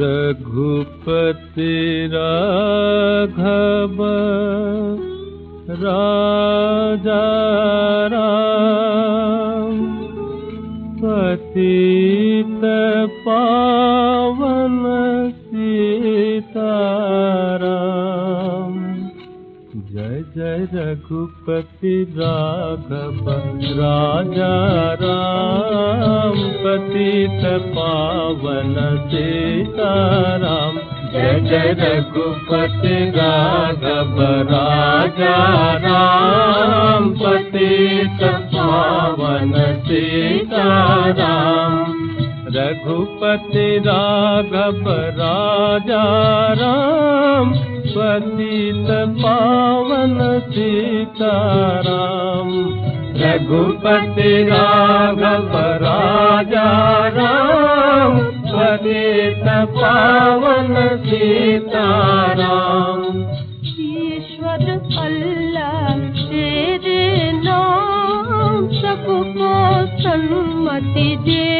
रघुपति राघव राजा राम पतित रघुपति राघव राजा पतित पावन सीताराम जय जय रघुपति राघव राजा राम पतित पावन सीताराम रघुपति राघव राजा राम पतित पावन सीताराम रघुपति राघव राजा राम पतित पावन सीताराम ईश्वर सबको सन्मति दे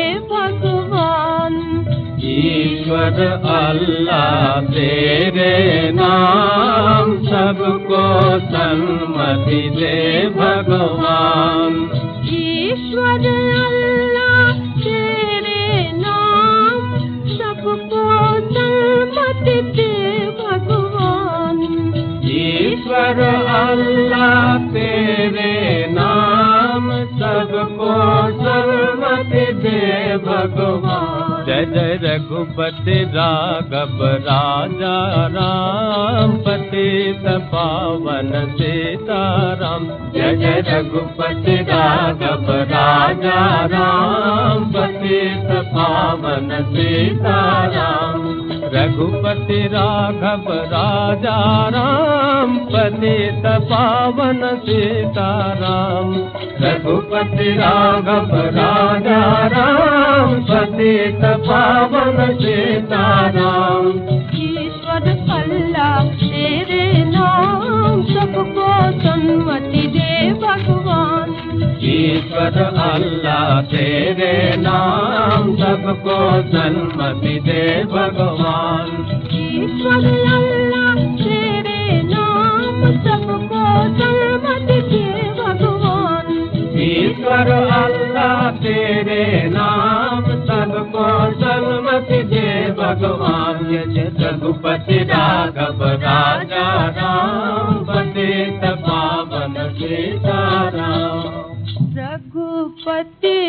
ईश्वर अल्लाह तेरे नाम सबको सन्मति दे भगवान। ईश्वर अल्लाह तेरे नाम सबको सन्मति दे भगवान। ईश्वर अल्लाह तेरे नाम सबको सर्वति दे भगवान जय रघुपति राघव राजा राम पतित पावन सीताराम। जय जय रघुपति राघव राजा राम पतित पावन सीताराम। रघुपति राघव राजा राम पतित पावन सीताराम रघुपति राघव राजा राम पतित पावन सीताराम ईश्वर अल्लाह तेरे नाम सबको सन्मति दे भगवान ईश्वर अल्लाह तेरे नाम सबको सन्मति दे भगवान ईश्वर ईश्वर अल्लाह तेरे नाम सबको सन्मति दे भगवान। जय रघुपति राघव राजा राम पतित पावन सीताराम रघुपति